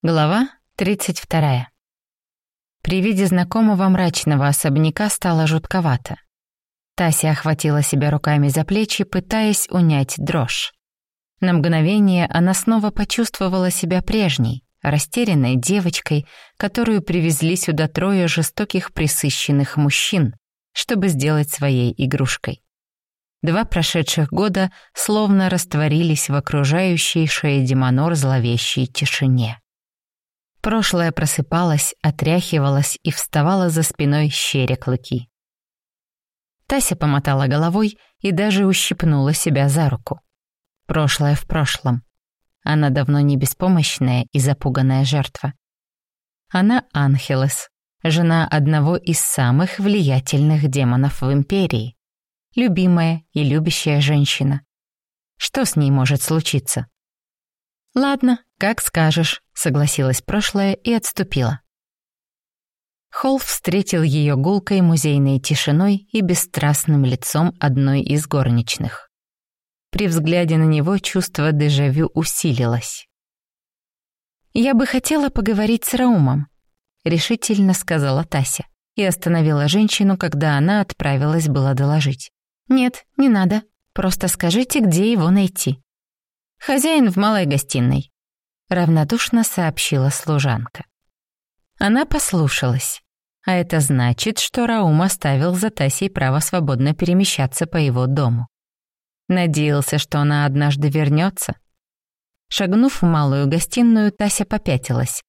Глава 32. При виде знакомого мрачного особняка стало жутковато. Тася охватила себя руками за плечи, пытаясь унять дрожь. На мгновение она снова почувствовала себя прежней, растерянной девочкой, которую привезли сюда трое жестоких присыщенных мужчин, чтобы сделать своей игрушкой. Два прошедших года словно растворились в окружающей Шейдемонор зловещей тишине. Прошлое просыпалось, отряхивалось и вставало за спиной щеря клыки. Тася помотала головой и даже ущипнула себя за руку. Прошлое в прошлом. Она давно не беспомощная и запуганная жертва. Она Анхелес, жена одного из самых влиятельных демонов в Империи. Любимая и любящая женщина. Что с ней может случиться? Ладно, как скажешь, согласилась прошлое и отступила. Холл встретил ее гулкой музейной тишиной и бесстрастным лицом одной из горничных. При взгляде на него чувство дежавю усилилось. «Я бы хотела поговорить с Раумом», — решительно сказала Тася и остановила женщину, когда она отправилась было доложить. «Нет, не надо. Просто скажите, где его найти». «Хозяин в малой гостиной», равнодушно сообщила служанка. Она послушалась, а это значит, что Раум оставил за Тасей право свободно перемещаться по его дому. Надеялся, что она однажды вернется. Шагнув в малую гостиную, Тася попятилась.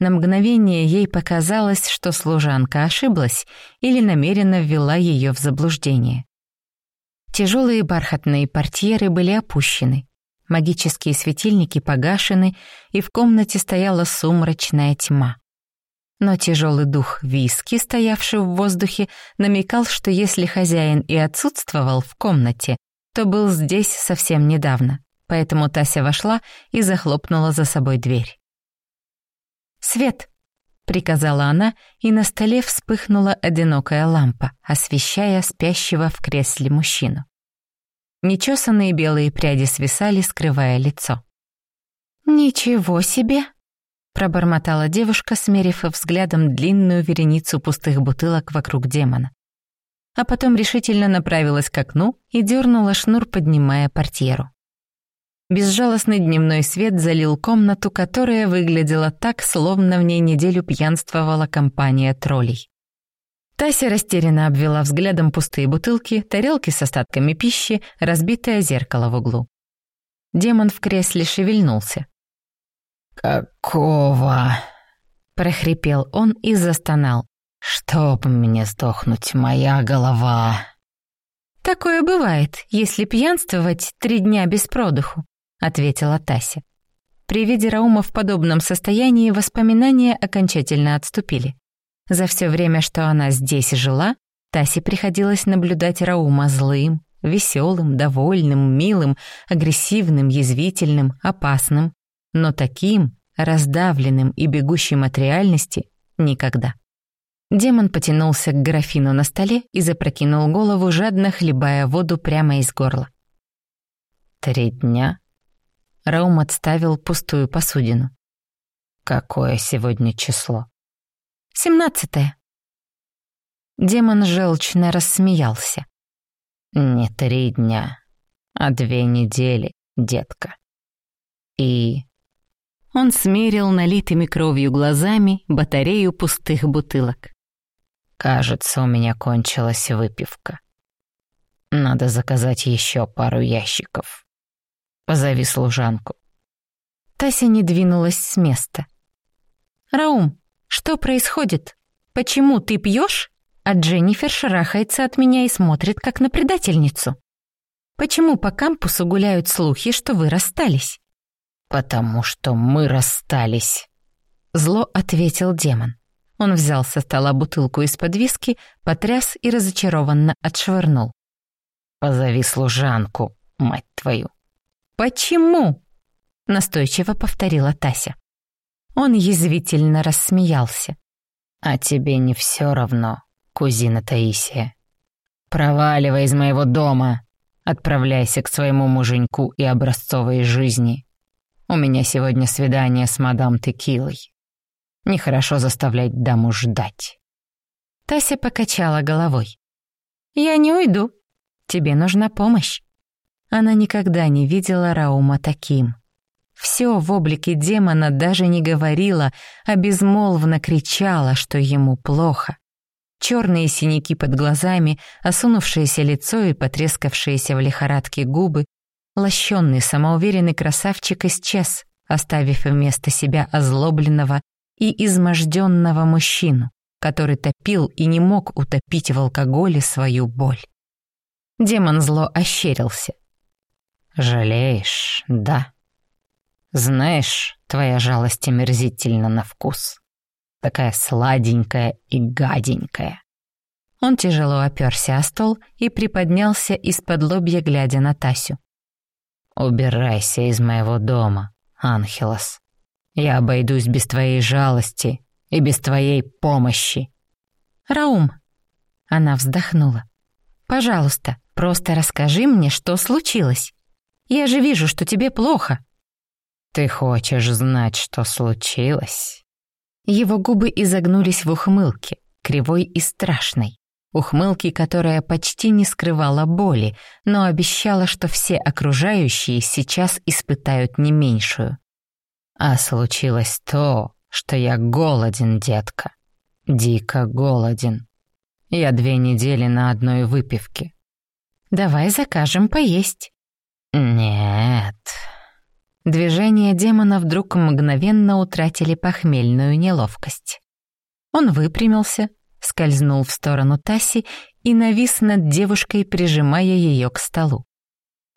На мгновение ей показалось, что служанка ошиблась или намеренно ввела ее в заблуждение. Тяжелые бархатные портьеры были опущены, магические светильники погашены, и в комнате стояла сумрачная тьма. Но тяжелый дух виски, стоявший в воздухе, намекал, что если хозяин и отсутствовал в комнате, то был здесь совсем недавно, поэтому Тася вошла и захлопнула за собой дверь. «Свет!» — приказала она, и на столе вспыхнула одинокая лампа, освещая спящего в кресле мужчину. Нечесанные белые пряди свисали, скрывая лицо. «Ничего себе!» — пробормотала девушка, смерив взглядом длинную вереницу пустых бутылок вокруг демона. А потом решительно направилась к окну и дернула шнур, поднимая портьеру. Безжалостный дневной свет залил комнату, которая выглядела так, словно в ней неделю пьянствовала компания троллей. Тася растерянно обвела взглядом пустые бутылки, тарелки с остатками пищи, разбитое зеркало в углу. Демон в кресле шевельнулся. «Какого?» — прохрипел он и застонал. «Чтоб мне сдохнуть, моя голова!» «Такое бывает, если пьянствовать три дня без продыху», — ответила Тася. При виде Раума в подобном состоянии воспоминания окончательно отступили. За все время, что она здесь жила, Тасе приходилось наблюдать Раума злым, веселым, довольным, милым, агрессивным, язвительным, опасным, но таким, раздавленным и бегущим от реальности, никогда. Демон потянулся к графину на столе и запрокинул голову, жадно хлебая воду прямо из горла. «Три дня?» Раум отставил пустую посудину. «Какое сегодня число?» Семнадцатое. Демон желчно рассмеялся. Не три дня, а две недели, детка. И... Он смерил налитыми кровью глазами батарею пустых бутылок. Кажется, у меня кончилась выпивка. Надо заказать еще пару ящиков. Позови служанку. Тася не двинулась с места. «Раум, что происходит? Почему ты пьешь, а Дженнифер шарахается от меня и смотрит, как на предательницу? Почему по кампусу гуляют слухи, что вы расстались?» «Потому что мы расстались», — зло ответил демон. Он взял со стола бутылку из-под виски, потряс и разочарованно отшвырнул. «Позови служанку, мать твою». «Почему?» — настойчиво повторила Тася. Он язвительно рассмеялся. «А тебе не все равно, кузина Таисия. Проваливай из моего дома, отправляйся к своему муженьку и образцовой жизни. У меня сегодня свидание с мадам Текилой. Нехорошо заставлять даму ждать». Тася покачала головой. «Я не уйду. Тебе нужна помощь». Она никогда не видела Раума таким. Все в облике демона даже не говорила, а безмолвно кричала, что ему плохо. Черные синяки под глазами, осунувшееся лицо и потрескавшиеся в лихорадке губы, лощенный самоуверенный красавчик исчез, оставив вместо себя озлобленного и изможденного мужчину, который топил и не мог утопить в алкоголе свою боль. Демон зло ощерился. «Жалеешь, да? Знаешь, твоя жалость омерзительна на вкус. Такая сладенькая и гаденькая». Он тяжело оперся о стол и приподнялся из-под лобья, глядя на Тасю. «Убирайся из моего дома, Анхелос. Я обойдусь без твоей жалости и без твоей помощи». «Раум!» Она вздохнула. «Пожалуйста, просто расскажи мне, что случилось. Я же вижу, что тебе плохо». «Ты хочешь знать, что случилось?» Его губы изогнулись в ухмылке, кривой и страшной. Ухмылки, которая почти не скрывала боли, но обещала, что все окружающие сейчас испытают не меньшую. А случилось то, что я голоден, детка. Дико голоден. Я две недели на одной выпивке. Давай закажем поесть. Нет. Движения демона вдруг мгновенно утратили похмельную неловкость. Он выпрямился, скользнул в сторону Таси и навис над девушкой, прижимая ее к столу.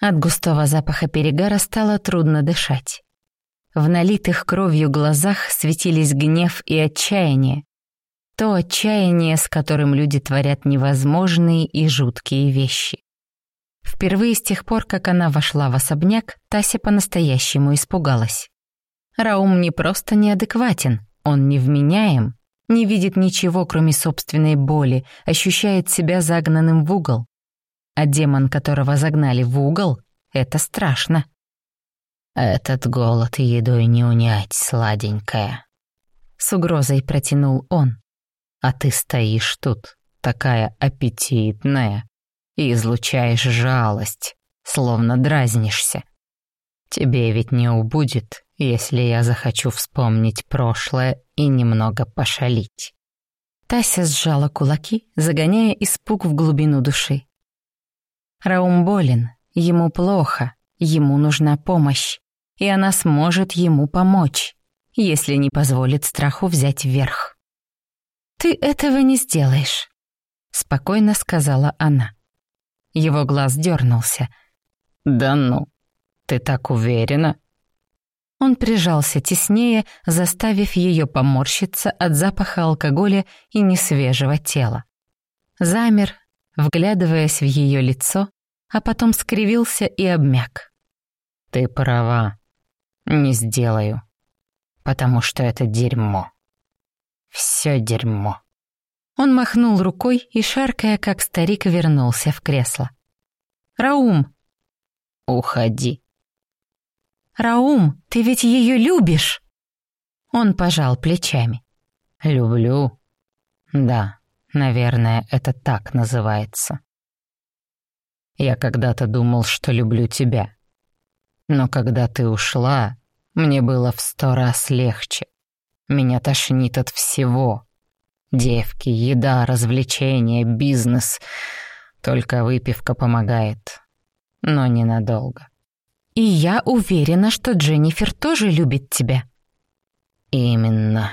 От густого запаха перегара стало трудно дышать. В налитых кровью глазах светились гнев и отчаяние. То отчаяние, с которым люди творят невозможные и жуткие вещи. Впервые с тех пор, как она вошла в особняк, Тася по-настоящему испугалась. Раум не просто неадекватен, он невменяем, не видит ничего, кроме собственной боли, ощущает себя загнанным в угол. А демон, которого загнали в угол, это страшно. «Этот голод едой не унять, сладенькая», — с угрозой протянул он. «А ты стоишь тут, такая аппетитная, и излучаешь жалость, словно дразнишься. Тебе ведь не убудет, если я захочу вспомнить прошлое и немного пошалить». Тася сжала кулаки, загоняя испуг в глубину души. Раум болен, ему плохо, ему нужна помощь и она сможет ему помочь, если не позволит страху взять верх. «Ты этого не сделаешь», — спокойно сказала она. Его глаз дернулся. «Да ну, ты так уверена?» Он прижался теснее, заставив ее поморщиться от запаха алкоголя и несвежего тела. Замер, вглядываясь в ее лицо, а потом скривился и обмяк. «Ты права. Не сделаю. Потому что это дерьмо. Все дерьмо. Он махнул рукой и, шаркая, как старик, вернулся в кресло. «Раум!» «Уходи!» «Раум, ты ведь ее любишь!» Он пожал плечами. «Люблю? Да, наверное, это так называется. Я когда-то думал, что люблю тебя. Но когда ты ушла, мне было в сто раз легче. Меня тошнит от всего. Девки, еда, развлечения, бизнес. Только выпивка помогает. Но ненадолго. И я уверена, что Дженнифер тоже любит тебя. Именно.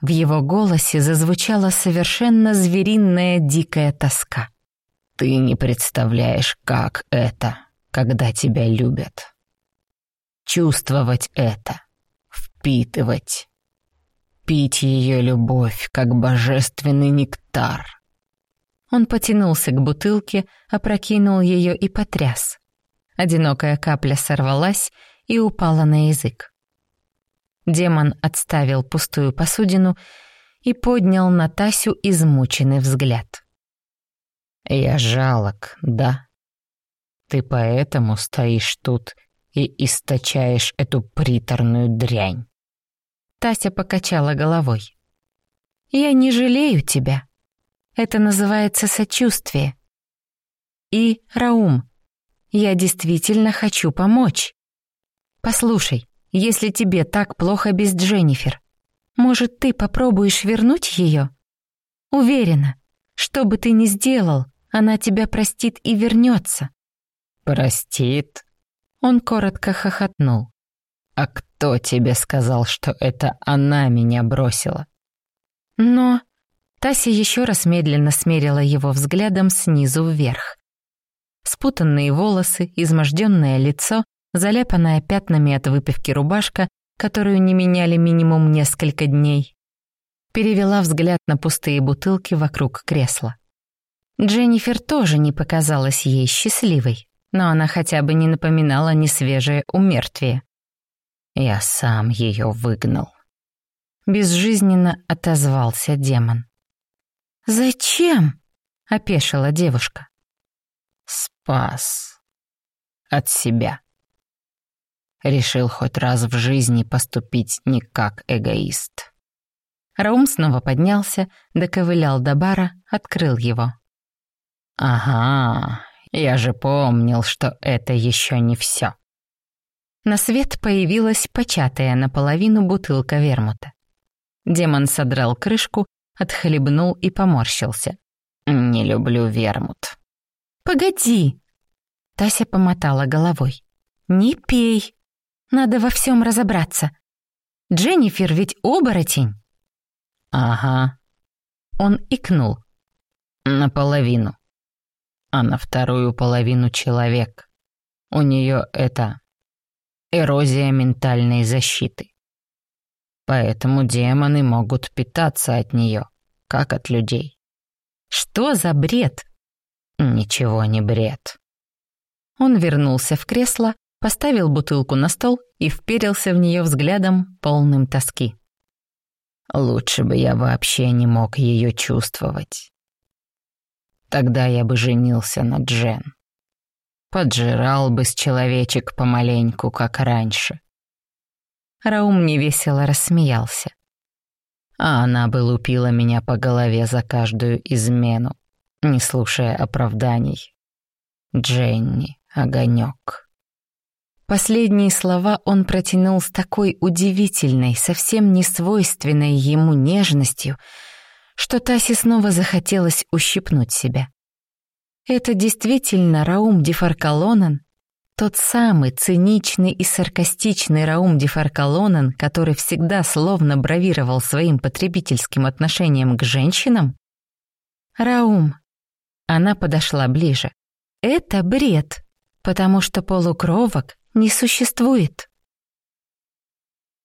В его голосе зазвучала совершенно звериная дикая тоска. Ты не представляешь, как это когда тебя любят. Чувствовать это, впитывать, пить ее любовь, как божественный нектар. Он потянулся к бутылке, опрокинул ее и потряс. Одинокая капля сорвалась и упала на язык. Демон отставил пустую посудину и поднял на Тасю измученный взгляд. «Я жалок, да?» Ты поэтому стоишь тут и источаешь эту приторную дрянь. Тася покачала головой. «Я не жалею тебя. Это называется сочувствие. И, Раум, я действительно хочу помочь. Послушай, если тебе так плохо без Дженнифер, может, ты попробуешь вернуть ее? Уверена, что бы ты ни сделал, она тебя простит и вернется. Простит? Он коротко хохотнул. А кто тебе сказал, что это она меня бросила? Но... Тася еще раз медленно смерила его взглядом снизу вверх. Спутанные волосы, изможденное лицо, заляпанная пятнами от выпивки рубашка, которую не меняли минимум несколько дней. Перевела взгляд на пустые бутылки вокруг кресла. Дженнифер тоже не показалась ей счастливой, но она хотя бы не напоминала несвежее умертвие. Я сам ее выгнал. Безжизненно отозвался демон. «Зачем?» — опешила девушка. «Спас. От себя. Решил хоть раз в жизни поступить не как эгоист». Раум снова поднялся, доковылял до бара, открыл его. «Ага, я же помнил, что это еще не все. На свет появилась початая наполовину бутылка вермута. Демон содрал крышку, отхлебнул и поморщился. «Не люблю вермут». «Погоди!» Тася помотала головой. «Не пей. Надо во всем разобраться. Дженнифер ведь оборотень». «Ага». Он икнул. «Наполовину. А на вторую половину человек. У нее это эрозия ментальной защиты. Поэтому демоны могут питаться от нее, как от людей. Что за бред? Ничего не бред. Он вернулся в кресло, поставил бутылку на стол и вперился в нее взглядом, полным тоски. Лучше бы я вообще не мог ее чувствовать. Тогда я бы женился на Джен. Поджирал бы с человечек помаленьку, как раньше. Раум невесело рассмеялся. А она бы лупила меня по голове за каждую измену, не слушая оправданий. Дженни, огонек. Последние слова он протянул с такой удивительной, совсем не свойственной ему нежностью, что Тасе снова захотелось ущипнуть себя. Это действительно Раум Дефаркалонен, тот самый циничный и саркастичный Раум Дефаркалонен, который всегда словно бравировал своим потребительским отношением к женщинам? Раум. Она подошла ближе. Это бред, потому что полукровок не существует.